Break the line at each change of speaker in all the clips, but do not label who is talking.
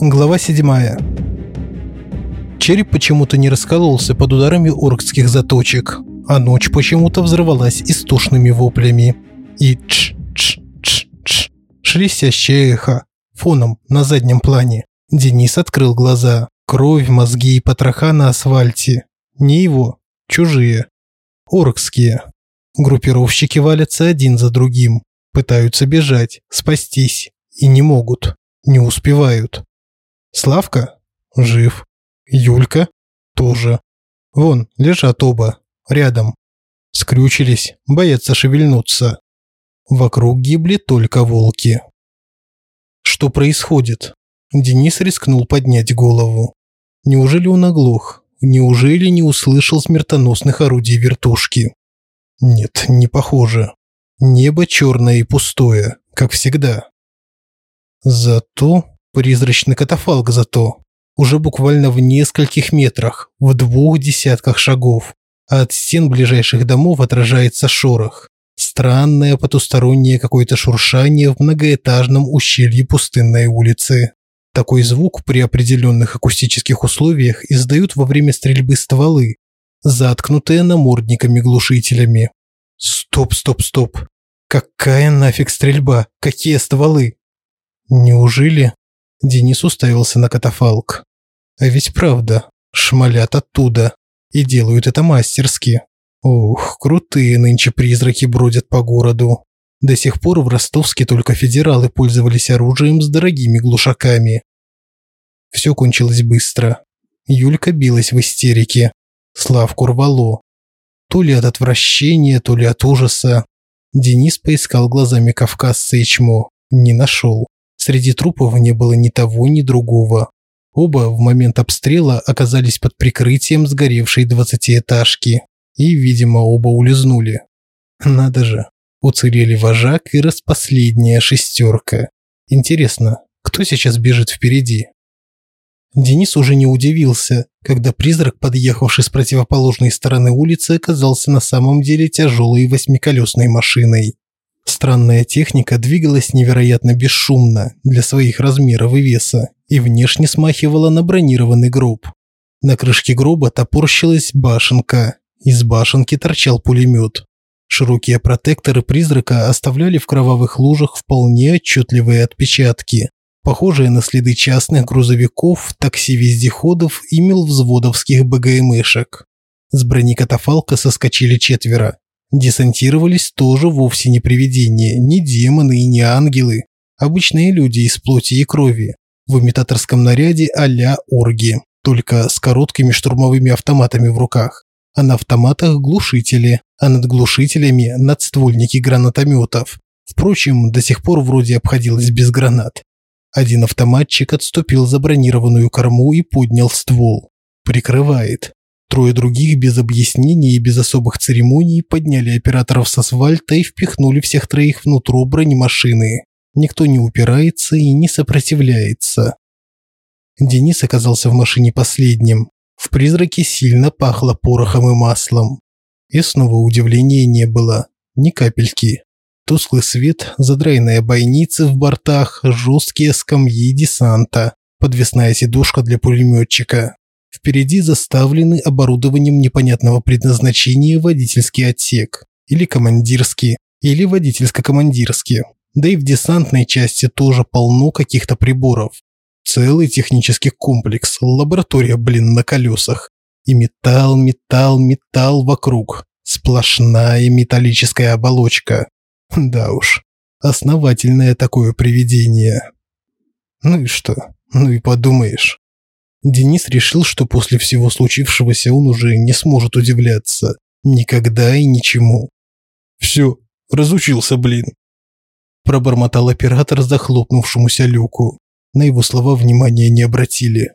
Глава 7. Череп почему-то не раскололся под ударами оркских заточек, а ночь почему-то взорвалась истошными воплями. И ч-ч-ч-ч шелестящее эхо фоном на заднем плане. Денис открыл глаза. Кровь, мозги и потроха на асфальте. Не его, чужие. Оркские. Группировщики валятся один за другим. Пытаются бежать, спастись. И не могут. Не успевают. Славка? Жив. Юлька? Тоже. Вон, лежат оба. Рядом. Скрючились, боятся шевельнуться. Вокруг гибли только волки. Что происходит? Денис рискнул поднять голову. Неужели он оглох? Неужели не услышал смертоносных орудий вертушки? Нет, не похоже. Небо черное и пустое, как всегда. Зато Призрачный катафалк зато. Уже буквально в нескольких метрах, в двух десятках шагов. А от стен ближайших домов отражается шорох. Странное потустороннее какое-то шуршание в многоэтажном ущелье пустынной улицы. Такой звук при определенных акустических условиях издают во время стрельбы стволы, заткнутые намордниками-глушителями. Стоп, стоп, стоп. Какая нафиг стрельба? Какие стволы? Неужели Денис уставился на катафалк. А ведь правда, шмалят оттуда. И делают это мастерски. Ух, крутые нынче призраки бродят по городу. До сих пор в Ростовске только федералы пользовались оружием с дорогими глушаками. Все кончилось быстро. Юлька билась в истерике. Славку рвало. То ли от отвращения, то ли от ужаса. Денис поискал глазами кавказца и чмо. Не нашел. Среди трупов не было ни того, ни другого. Оба в момент обстрела оказались под прикрытием сгоревшей двадцатиэтажки. И, видимо, оба улизнули. Надо же, уцелели вожак и распоследняя шестерка. Интересно, кто сейчас бежит впереди? Денис уже не удивился, когда призрак, подъехавший с противоположной стороны улицы, оказался на самом деле тяжелой восьмиколесной машиной. Странная техника двигалась невероятно бесшумно для своих размеров и веса и внешне смахивала на бронированный гроб. На крышке гроба топорщилась башенка, из башенки торчал пулемет. Широкие протекторы призрака оставляли в кровавых лужах вполне отчетливые отпечатки, похожие на следы частных грузовиков, такси-вездеходов и милвзводовских БГМшек. С бронекатафалка соскочили четверо, Десантировались тоже вовсе не привидения, не демоны и не ангелы. Обычные люди из плоти и крови. В имитаторском наряде а-ля орги, только с короткими штурмовыми автоматами в руках. А на автоматах глушители, а над глушителями надствольники гранатометов. Впрочем, до сих пор вроде обходилось без гранат. Один автоматчик отступил за бронированную корму и поднял ствол. Прикрывает. Трое других без объяснений и без особых церемоний подняли операторов с асфальта и впихнули всех троих внутрь бронемашины. Никто не упирается и не сопротивляется. Денис оказался в машине последним. В призраке сильно пахло порохом и маслом. И снова удивления не было. Ни капельки. Тусклый свет, задраенные бойницы в бортах, жесткие скамьи десанта, подвесная сидушка для пулеметчика. Впереди заставленный оборудованием непонятного предназначения водительский отсек, или командирский, или водительско-командирский. Да и в десантной части тоже полно каких-то приборов. Целый технический комплекс, лаборатория, блин, на колесах. И металл, металл, металл вокруг. Сплошная металлическая оболочка. Да уж, основательное такое привидение. Ну и что? Ну и подумаешь. Денис решил, что после всего случившегося он уже не сможет удивляться. Никогда и ничему. «Все, разучился, блин!» Пробормотал оператор захлопнувшемуся люку. На его слова внимания не обратили.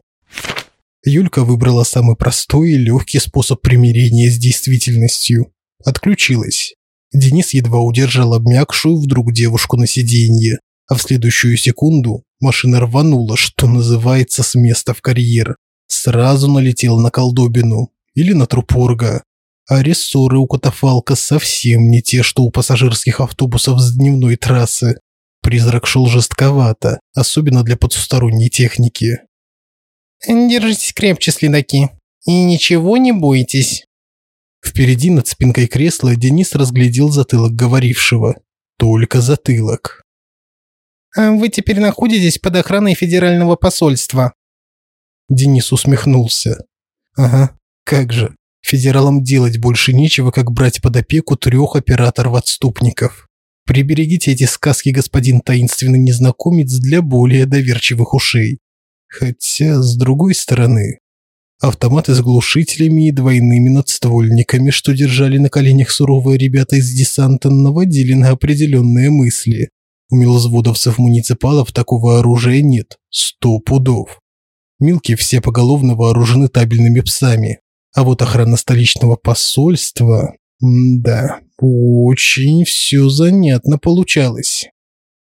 Юлька выбрала самый простой и легкий способ примирения с действительностью. Отключилась. Денис едва удержал обмякшую вдруг девушку на сиденье, а в следующую секунду машина рванула, что называется, с места в карьер. Сразу налетел на колдобину или на трупорга. А рессоры у катафалка совсем не те, что у пассажирских автобусов с дневной трассы. Призрак шел жестковато, особенно для потусторонней техники.
«Держитесь крепче, следаки, и ничего не бойтесь».
Впереди над спинкой кресла Денис разглядел затылок говорившего. Только затылок.
А «Вы теперь находитесь под охраной федерального посольства».
Денис усмехнулся. «Ага, как же. Федералам делать больше нечего, как брать под опеку трех операторов-отступников. Приберегите эти сказки, господин таинственный незнакомец, для более доверчивых ушей. Хотя, с другой стороны, автоматы с глушителями и двойными надствольниками, что держали на коленях суровые ребята из десанта, наводили на определенные мысли. У милозводовцев-муниципалов такого оружия нет. Сто пудов. Милки все поголовно вооружены табельными псами. А вот охрана столичного посольства... Да, очень все занятно получалось.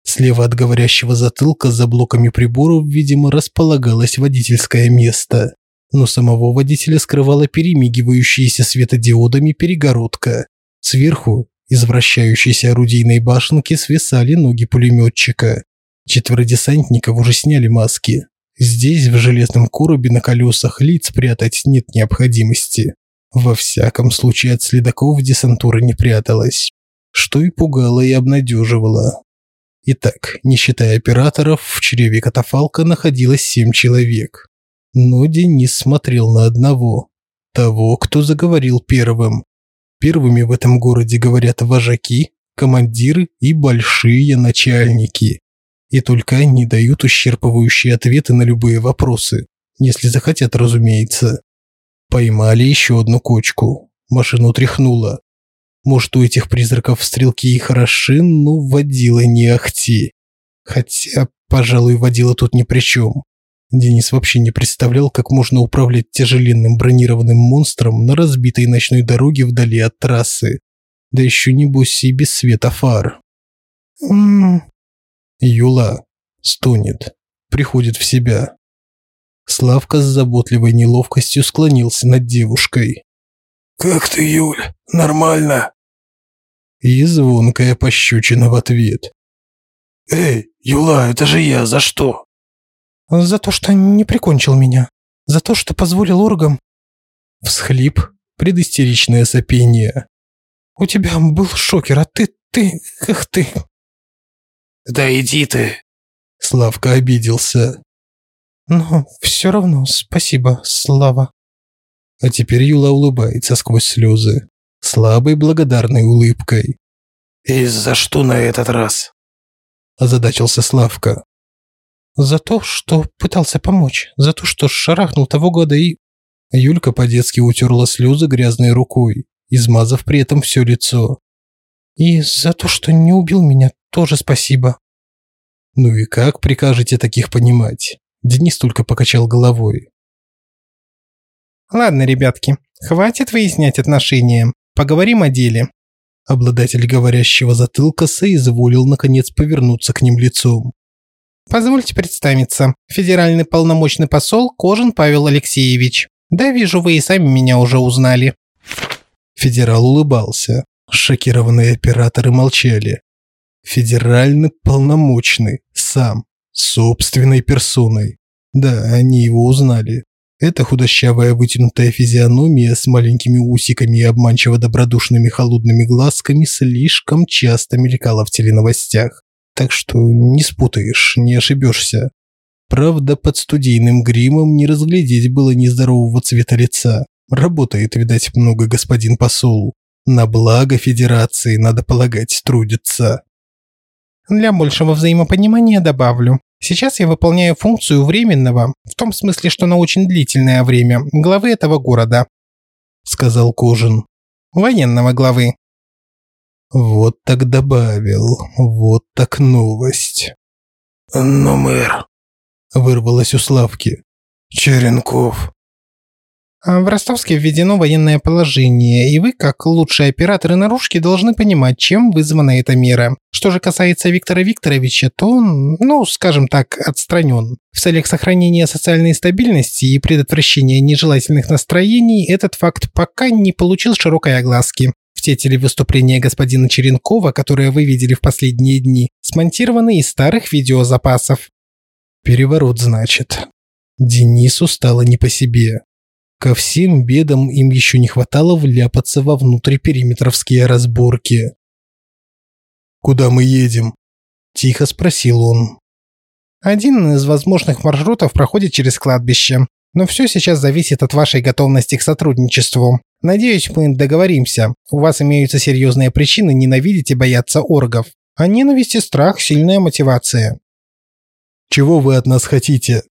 Слева от говорящего затылка за блоками приборов, видимо, располагалось водительское место. Но самого водителя скрывала перемигивающаяся светодиодами перегородка. Сверху из вращающейся орудийной башенки свисали ноги пулеметчика. Четверо десантников уже сняли маски. Здесь, в железном коробе на колесах, лиц прятать нет необходимости. Во всяком случае, от следаков десантура не пряталась. Что и пугало, и обнадеживало. Итак, не считая операторов, в чреве катафалка находилось семь человек. Но Денис смотрел на одного. Того, кто заговорил первым. Первыми в этом городе говорят вожаки, командиры и большие начальники. И только они дают исчерпывающие ответы на любые вопросы. Если захотят, разумеется. Поймали еще одну кочку. Машину тряхнуло. Может, у этих призраков стрелки и хороши, но водила не ахти. Хотя, пожалуй, водила тут ни при чем. Денис вообще не представлял, как можно управлять тяжеленным бронированным монстром на разбитой ночной дороге вдали от трассы. Да еще небось и без света фар.
«М-м-м».
Юла стонет, приходит в себя. Славка с заботливой неловкостью склонился над девушкой.
«Как ты, Юль? Нормально?»
И звонкая пощечина в ответ.
«Эй, Юла, это же я, за что?»
За то, что не прикончил меня. За то, что позволил оргам.
Всхлип, предыстеричное сопение.
У тебя был шокер, а ты, ты, эх ты.
Да иди ты.
Славка обиделся.
Но все равно спасибо, Слава.
А теперь Юла улыбается сквозь слезы, слабой благодарной улыбкой.
«И за что на этот раз?»
Озадачился Славка.
За то, что пытался помочь. За то, что шарахнул того года и...
Юлька по-детски утерла слезы грязной рукой, измазав при этом все лицо.
И за то, что не убил меня, тоже спасибо.
Ну и как прикажете таких понимать? Денис только покачал головой.
Ладно, ребятки, хватит выяснять отношения. Поговорим о деле.
Обладатель говорящего затылка соизволил наконец повернуться к ним лицом.
Позвольте представиться. Федеральный полномочный посол Кожин Павел Алексеевич. Да, вижу, вы и сами меня уже узнали.
Федерал улыбался. Шокированные операторы молчали. Федеральный полномочный, сам, собственной персоной. Да, они его узнали. Эта худощавая вытянутая физиономия с маленькими усиками и обманчиво добродушными холодными глазками слишком часто мелькала в теленовостях так что не спутаешь, не ошибешься. Правда, под студийным гримом не разглядеть было нездорового цвета лица. Работает, видать, много господин посол. На благо Федерации, надо полагать, трудится.
Для большего взаимопонимания добавлю. Сейчас я выполняю функцию временного, в том смысле, что на очень длительное время, главы этого города», – сказал Кожин. «Военного главы.
Вот так добавил, вот так новость.
«Но мэр...»
– вырвалось у Славки.
«Черенков...»
а В Ростовске введено военное положение, и вы, как лучшие операторы наружки, должны понимать, чем вызвана эта мера. Что же касается Виктора Викторовича, то он, ну, скажем так, отстранен. В целях сохранения социальной стабильности и предотвращения нежелательных настроений этот факт пока не получил широкой огласки Все телевыступления господина Черенкова, которые вы видели в последние дни, смонтированы из старых видеозапасов.
Переворот, значит. Денису стало не по себе. Ко всем бедам им еще не хватало вляпаться во внутрипериметровские разборки. «Куда мы едем?» – тихо спросил он.
Один из возможных маршрутов проходит через кладбище. Но все сейчас зависит от вашей готовности к сотрудничеству. Надеюсь, мы договоримся. У вас имеются серьезные причины ненавидеть и бояться оргов. А ненависть и страх – сильная мотивация.
Чего вы от нас хотите?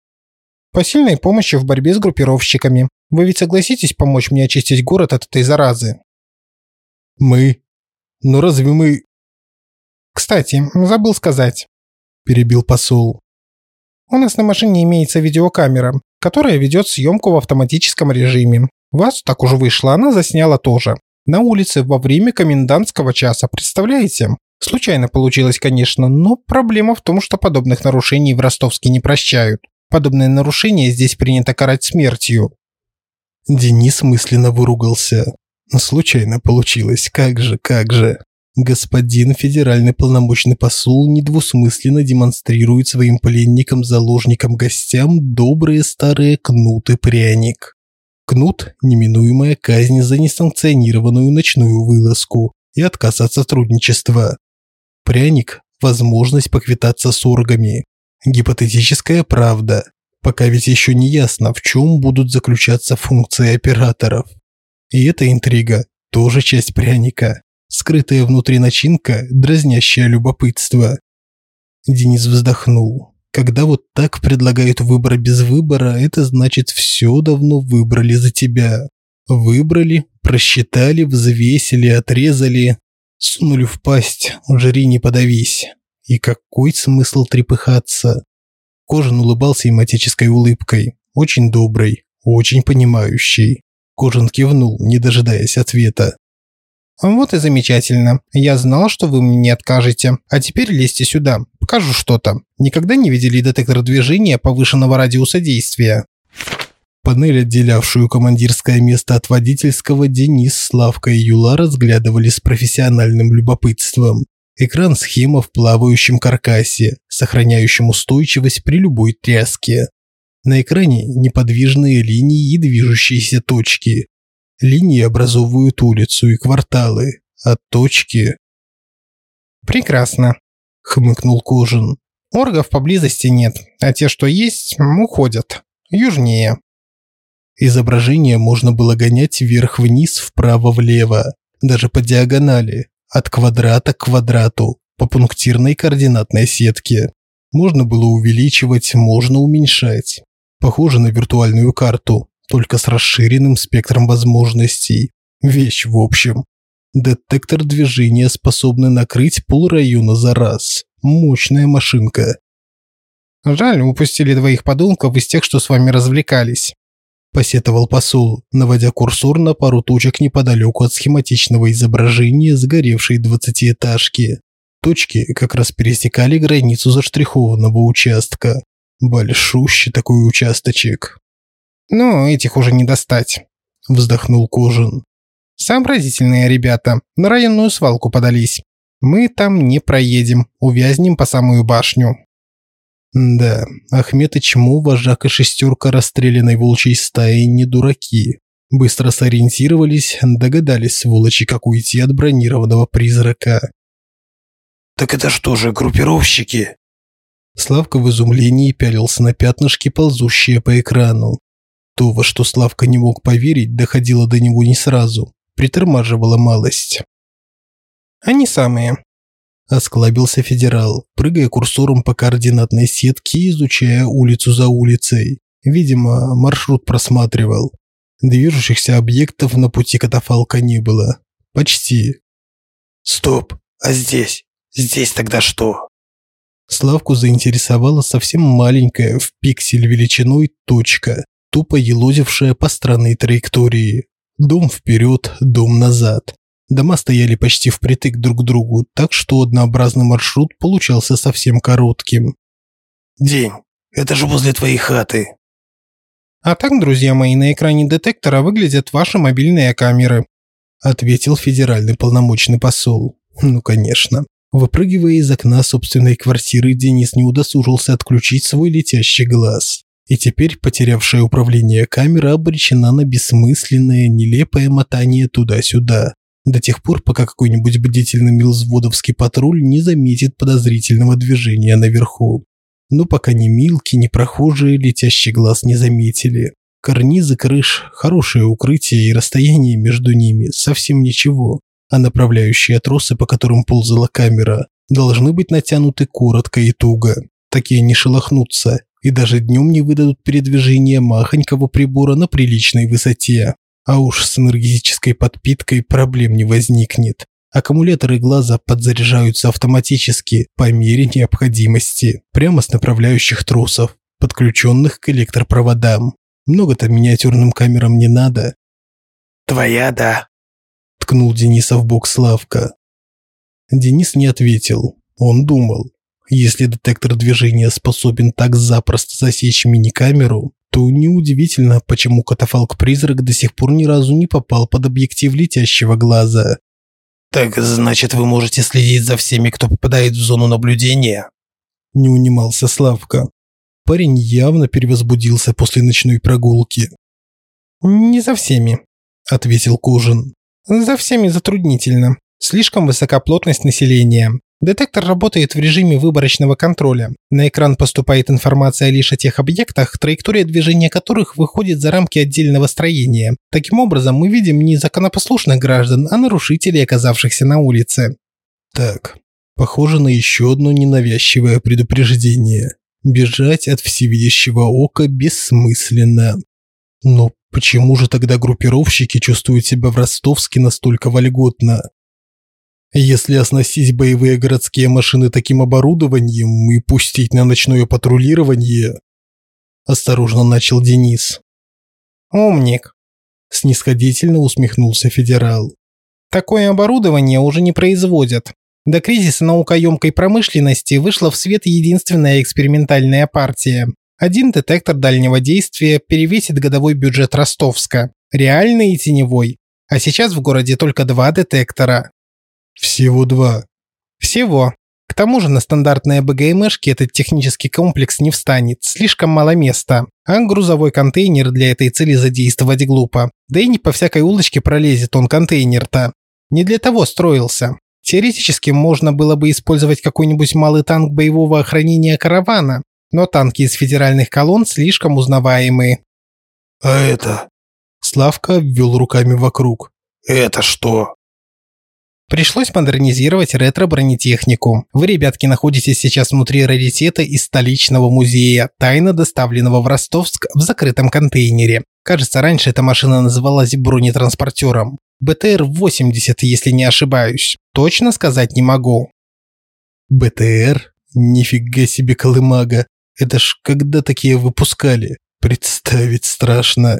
Посильной помощи в борьбе с группировщиками. Вы ведь согласитесь помочь мне очистить город от этой заразы?
Мы? Но разве мы...
Кстати, забыл сказать.
Перебил посол.
У нас на машине имеется видеокамера, которая ведет съемку в автоматическом режиме. Вас так уже вышло, она засняла тоже. На улице во время комендантского часа, представляете? Случайно получилось, конечно, но проблема в том, что подобных нарушений в Ростовске не прощают. Подобные нарушения здесь принято карать смертью.
Денис мысленно выругался. Случайно получилось, как же, как же. Господин федеральный полномочный посол недвусмысленно демонстрирует своим пленникам-заложникам-гостям добрые старые кнут и пряник. Кнут – неминуемая казнь за несанкционированную ночную вылазку и отказ от сотрудничества. Пряник – возможность поквитаться с оргами. Гипотетическая правда, пока ведь еще не ясно, в чем будут заключаться функции операторов. И эта интрига – тоже часть пряника скрытая внутри начинка, дразнящее любопытство. Денис вздохнул. Когда вот так предлагают выбор без выбора, это значит все давно выбрали за тебя. Выбрали, просчитали, взвесили, отрезали, сунули в пасть, жри не подавись. И какой смысл трепыхаться? Кожан улыбался им отеческой улыбкой, очень доброй, очень понимающей. Кожан кивнул, не дожидаясь ответа.
Вот и замечательно. Я знал, что вы мне не откажете. А теперь лезьте сюда. Покажу что-то. Никогда не видели детектор движения повышенного радиуса действия.
Панель, отделявшую командирское место от водительского, Денис, Славка и Юла разглядывали с профессиональным любопытством. Экран схема в плавающем каркасе, сохраняющем устойчивость при любой тряске. На экране неподвижные линии и движущиеся точки, Линии образовывают улицу и кварталы, а точки...
«Прекрасно», – хмыкнул Кожин. «Оргов поблизости нет, а те, что есть, уходят. Южнее».
Изображение можно было гонять вверх-вниз, вправо-влево, даже по диагонали, от квадрата к квадрату, по пунктирной координатной сетке. Можно было увеличивать, можно уменьшать. Похоже на виртуальную карту, только с расширенным спектром возможностей. Вещь в общем. Детектор движения способный накрыть полрайона за раз. Мощная машинка.
Жаль, упустили двоих подонков из тех, что с вами развлекались.
Посетовал посол, наводя курсор на пару точек неподалеку от схематичного изображения сгоревшей двадцатиэтажки. Точки как раз пересекали границу заштрихованного участка. Большущий такой участочек.
«Ну, этих уже не достать», – вздохнул Кожин. «Сообразительные ребята, на районную свалку подались. Мы там не проедем, увязнем по самую башню».
Да, Ахмед и Чмо, вожак и шестерка расстрелянной волчьей стаи не дураки. Быстро сориентировались, догадались, сволочи, как уйти от бронированного призрака.
«Так это что же, группировщики?»
Славка в изумлении пялился на пятнышки, ползущие по экрану. То, во что Славка не мог поверить, доходило до него не сразу. Притормаживала малость.
«Они самые», –
осклабился федерал, прыгая курсором по координатной сетке изучая улицу за улицей. Видимо, маршрут просматривал. Движущихся объектов на пути катафалка не было. Почти.
«Стоп! А здесь? Здесь тогда что?»
Славку заинтересовала совсем маленькая в пиксель величиной точка, тупо елозившая по странной траектории. Дом вперед, дом назад. Дома стояли почти впритык друг к другу, так что однообразный маршрут получался совсем коротким.
«День, это же возле твоей хаты».
А так, друзья мои, на экране детектора выглядят ваши мобильные камеры.
ответил федеральный полномочный посол. Ну, конечно. Выпрыгивая из окна собственной квартиры, Денис не удосужился отключить свой летящий глаз. И теперь потерявшая управление камера обречена на бессмысленное, нелепое мотание туда-сюда. До тех пор, пока какой-нибудь бдительный милзводовский патруль не заметит подозрительного движения наверху. Но пока ни Милки, ни прохожие летящий глаз не заметили. Карнизы крыш, хорошее укрытие и расстояние между ними совсем ничего а направляющие тросы, по которым ползала камера, должны быть натянуты коротко и туго. Такие не шелохнутся и даже днем не выдадут передвижения махонького прибора на приличной высоте. А уж с энергетической подпиткой проблем не возникнет. Аккумуляторы глаза подзаряжаются автоматически по мере необходимости, прямо с направляющих тросов, подключенных к электропроводам. Много-то миниатюрным камерам не надо.
«Твоя, да»,
ткнул Дениса в бок Славка. Денис не ответил. Он думал, если детектор движения способен так запросто засечь мини-камеру, то неудивительно, почему катафалк-призрак до сих пор ни разу не попал под объектив летящего глаза.
«Так значит, вы можете следить за всеми, кто попадает в зону наблюдения?»
Не унимался Славка. Парень явно перевозбудился после ночной прогулки.
«Не за всеми», – ответил Кожин. За всеми затруднительно. Слишком высока плотность населения. Детектор работает в режиме выборочного контроля. На экран поступает информация лишь о тех объектах, траектория движения которых выходит за рамки отдельного строения. Таким образом, мы видим не законопослушных граждан, а нарушителей, оказавшихся на улице.
Так, похоже на еще одно ненавязчивое предупреждение. Бежать от всевидящего ока бессмысленно. Но Почему же тогда группировщики чувствуют себя в Ростовске настолько вольготно? Если оснастить боевые городские машины таким оборудованием и пустить на ночное патрулирование, осторожно начал Денис.
Умник, снисходительно усмехнулся федерал. Такое оборудование уже не производят. До кризиса наукоемкой промышленности вышла в свет единственная экспериментальная партия. Один детектор дальнего действия перевесит годовой бюджет Ростовска, реальный и теневой. А сейчас в городе только два детектора.
Всего два.
Всего. К тому же на стандартные БГМшки этот технический комплекс не встанет, слишком мало места. А грузовой контейнер для этой цели задействовать глупо. Да и не по всякой улочке пролезет он контейнер-то. Не для того строился. Теоретически можно было бы использовать какой-нибудь малый танк боевого охранения каравана, но танки из федеральных колонн слишком узнаваемые.
«А это?»
Славка обвел руками вокруг.
«Это что?»
Пришлось модернизировать ретро-бронетехнику. Вы, ребятки, находитесь сейчас внутри раритета из столичного музея, тайно доставленного в Ростовск в закрытом контейнере. Кажется, раньше эта машина называлась бронетранспортером. БТР-80, если не ошибаюсь. Точно сказать не могу.
БТР? Нифига себе колымага. Это ж когда такие выпускали? Представить страшно.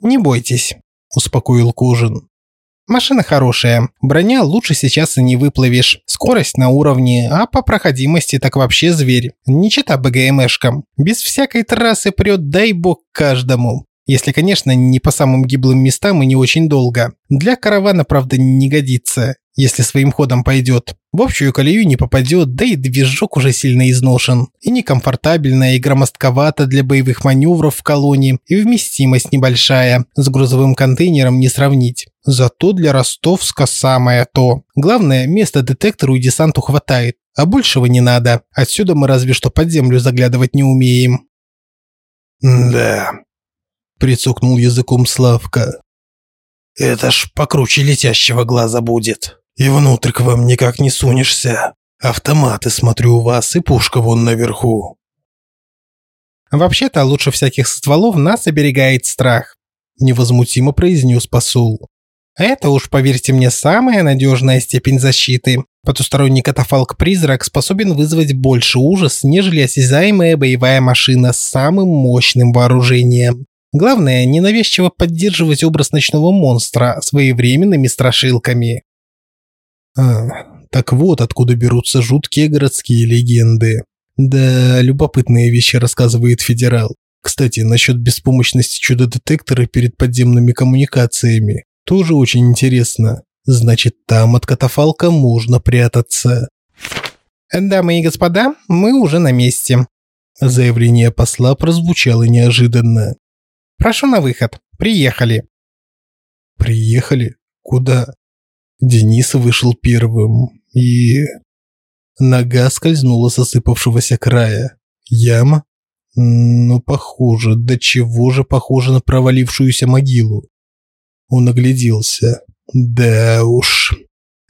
Не бойтесь, успокоил Кожин. Машина хорошая, броня лучше сейчас и не выплывешь, скорость на уровне, а по проходимости так вообще зверь. Не чита БГМшкам, без всякой трассы прет, дай бог каждому. Если, конечно, не по самым гиблым местам и не очень долго. Для каравана, правда, не годится если своим ходом пойдет. В общую колею не попадет, да и движок уже сильно изношен. И некомфортабельно, и громоздковато для боевых маневров в колонии, и вместимость небольшая, с грузовым контейнером не сравнить. Зато для Ростовска самое то. Главное, места детектору и десанту хватает, а большего не надо. Отсюда мы разве что под землю заглядывать не умеем.
«Да», –
прицокнул языком Славка.
«Это ж покруче летящего глаза будет». И внутрь к вам никак не сунешься. Автоматы, смотрю, у вас и пушка вон наверху.
Вообще-то лучше всяких стволов нас оберегает страх, невозмутимо произнес посол. Это уж, поверьте мне, самая надежная степень защиты. Потусторонний катафалк-призрак способен вызвать больше ужас, нежели осязаемая боевая машина с самым мощным вооружением. Главное, ненавязчиво поддерживать образ ночного монстра своевременными страшилками.
А, так вот откуда берутся жуткие городские легенды. Да, любопытные вещи рассказывает федерал. Кстати, насчет беспомощности чудо-детектора перед подземными коммуникациями. Тоже очень интересно. Значит, там от катафалка можно прятаться.
Дамы и господа, мы уже на месте.
Заявление посла прозвучало неожиданно.
Прошу на выход. Приехали.
Приехали? Куда? Денис вышел первым и... Нога скользнула с осыпавшегося края. Яма? Ну, похоже. До чего же похоже на провалившуюся могилу? Он огляделся. Да уж.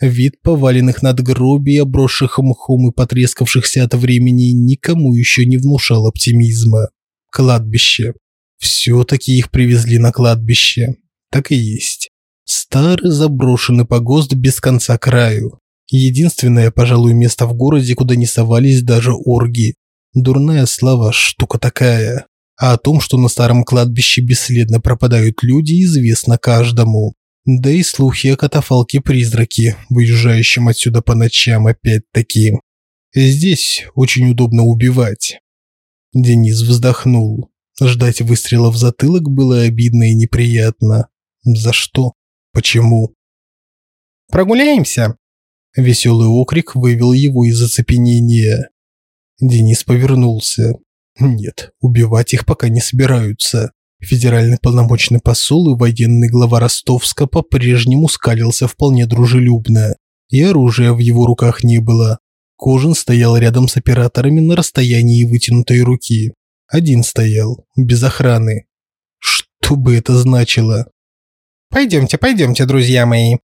Вид поваленных надгробий, обросших мхом и потрескавшихся от времени, никому еще не внушал оптимизма. Кладбище. Все-таки их привезли на кладбище. Так и есть. Старый заброшенный погост без конца краю. Единственное, пожалуй, место в городе, куда не совались даже орги. Дурная слава – штука такая. А о том, что на старом кладбище бесследно пропадают люди, известно каждому. Да и слухи о катафалке-призраке, выезжающем отсюда по ночам опять-таки. Здесь очень удобно убивать. Денис вздохнул. Ждать выстрела в затылок было обидно и неприятно. За что? Почему?
Прогуляемся.
Веселый окрик вывел его из оцепенения. Денис повернулся. Нет, убивать их пока не собираются. Федеральный полномочный посол и военный глава Ростовска по-прежнему скалился вполне дружелюбно. И оружия в его руках не было. Кожин стоял рядом с операторами на расстоянии вытянутой руки. Один стоял, без охраны. Что бы это значило?
«Пойдемте, пойдемте, друзья мои».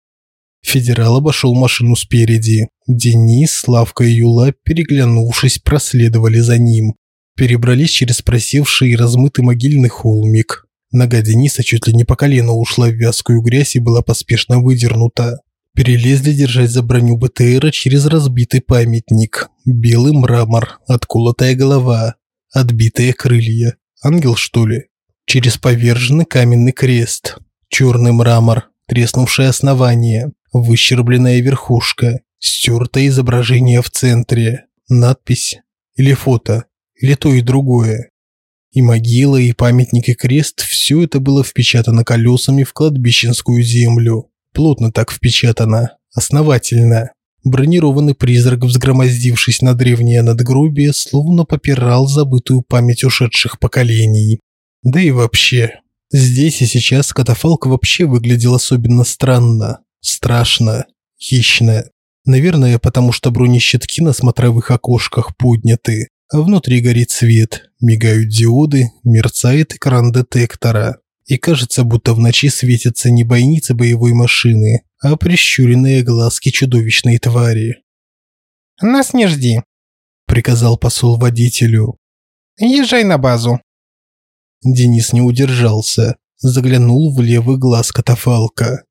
Федерал обошел машину спереди. Денис, Славка и Юла, переглянувшись, проследовали за ним перебрались через просевший и размытый могильный холмик. Нога Дениса чуть ли не по колено ушла в вязкую грязь и была поспешно выдернута. Перелезли держать за броню БТРа через разбитый памятник. Белый мрамор, отколотая голова, отбитые крылья. Ангел, что ли? Через поверженный каменный крест. Черный мрамор, треснувшее основание, выщербленная верхушка, стертое изображение в центре, надпись или фото или то и другое. И могила, и памятник, и крест – все это было впечатано колесами в кладбищенскую землю. Плотно так впечатано, основательно. Бронированный призрак, взгромоздившись на древнее надгробие, словно попирал забытую память ушедших поколений. Да и вообще, здесь и сейчас катафалк вообще выглядел особенно странно, страшно, хищно. Наверное, потому что бронещитки на смотровых окошках подняты, а внутри горит свет, мигают диоды, мерцает экран детектора. И кажется, будто в ночи светятся не бойницы боевой машины, а прищуренные глазки чудовищной твари.
«Нас не жди», –
приказал посол водителю.
«Езжай на базу».
Денис не удержался, заглянул в левый глаз катафалка.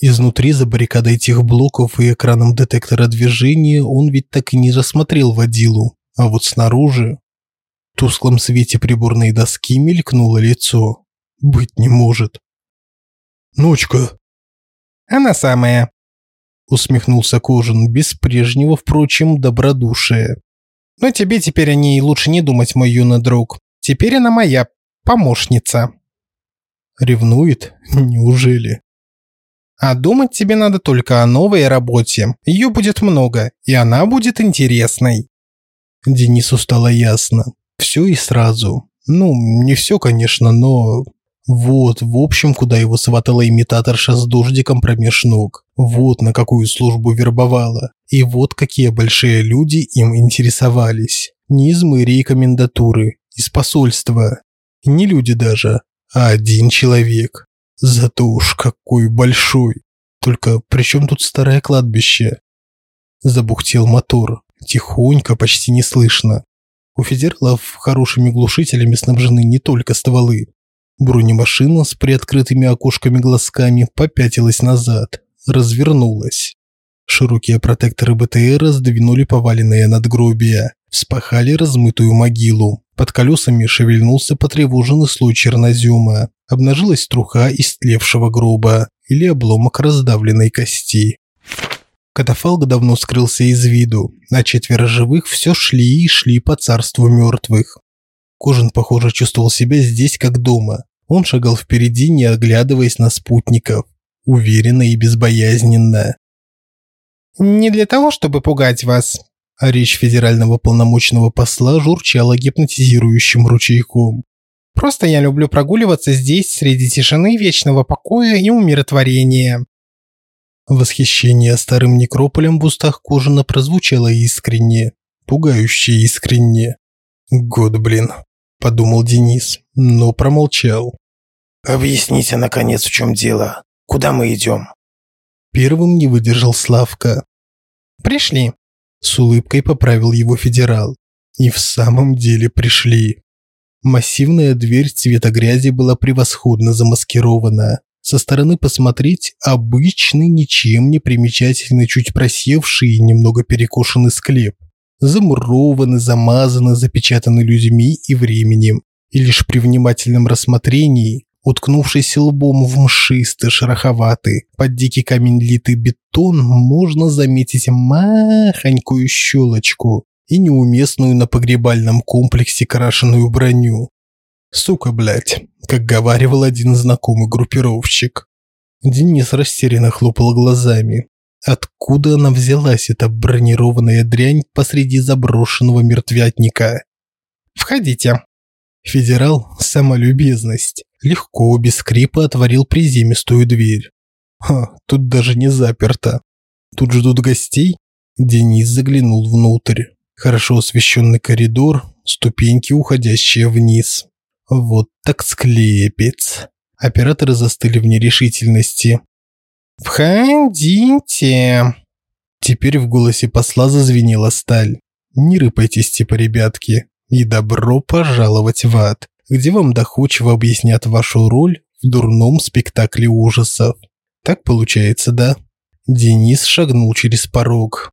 Изнутри за баррикадой этих блоков и экраном детектора движения он ведь так и не рассмотрел водилу. А вот снаружи, в тусклом свете приборной доски мелькнуло лицо. Быть не может. «Ночка!»
«Она самая!»
Усмехнулся Кожин, без прежнего, впрочем, добродушия.
«Но тебе теперь о ней лучше не думать, мой юный друг. Теперь она моя помощница».
Ревнует? Неужели?
А думать тебе надо только о новой работе. Ее будет много, и она будет интересной.
Денису стало ясно. Все и сразу. Ну, не все, конечно, но... Вот, в общем, куда его сватала имитаторша с дождиком промеж ног. Вот на какую службу вербовала. И вот какие большие люди им интересовались. Не из мэрии комендатуры, из посольства. Не люди даже, а один человек. Зато уж какой большой. Только при чем тут старое кладбище? Забухтел мотор. Тихонько, почти не слышно. У федералов хорошими глушителями снабжены не только стволы. Бронемашина с приоткрытыми окошками-глазками попятилась назад, развернулась. Широкие протекторы БТР сдвинули поваленные надгробия, вспахали размытую могилу. Под колесами шевельнулся потревоженный слой чернозема. Обнажилась труха истлевшего гроба или обломок раздавленной кости. Катафалк давно скрылся из виду, а четверо живых все шли и шли по царству мертвых. Кожин, похоже, чувствовал себя здесь как дома. Он шагал впереди, не оглядываясь на спутников. уверенно и безбоязненно.
«Не для того, чтобы пугать вас»,
а речь федерального полномочного посла журчала гипнотизирующим ручейком.
«Просто я люблю прогуливаться здесь среди тишины, вечного покоя и умиротворения».
Восхищение старым некрополем в устах Кожина прозвучало искренне, пугающе искренне. «Год, блин», – подумал Денис, но промолчал.
«Объясните, наконец, в чем дело. Куда мы идем?»
Первым не выдержал Славка.
«Пришли», –
с улыбкой поправил его федерал. И в самом деле пришли. Массивная дверь цвета грязи была превосходно замаскирована. Со стороны посмотреть обычный, ничем не примечательный, чуть просевший и немного перекошенный склеп. Замурованный, замазанный, запечатанный людьми и временем. И лишь при внимательном рассмотрении Уткнувшись лбом в мшистый, шероховатый, под дикий камень литый бетон, можно заметить махонькую щелочку и неуместную на погребальном комплексе крашеную броню. Сука, блядь, как говаривал один знакомый группировщик. Денис растерянно хлопал глазами. Откуда она взялась, эта бронированная дрянь посреди заброшенного мертвятника?
«Входите».
Федерал – самолюбезность легко, без скрипа отворил приземистую дверь. Ха, тут даже не заперто. Тут ждут гостей? Денис заглянул внутрь. Хорошо освещенный коридор, ступеньки, уходящие вниз. Вот так склепец. Операторы застыли в нерешительности.
«Входите!»
Теперь в голосе посла зазвенела сталь. «Не рыпайтесь, типа, ребятки, и добро пожаловать в ад где вам доходчиво объяснят вашу роль в дурном спектакле ужасов. Так получается, да? Денис шагнул через порог.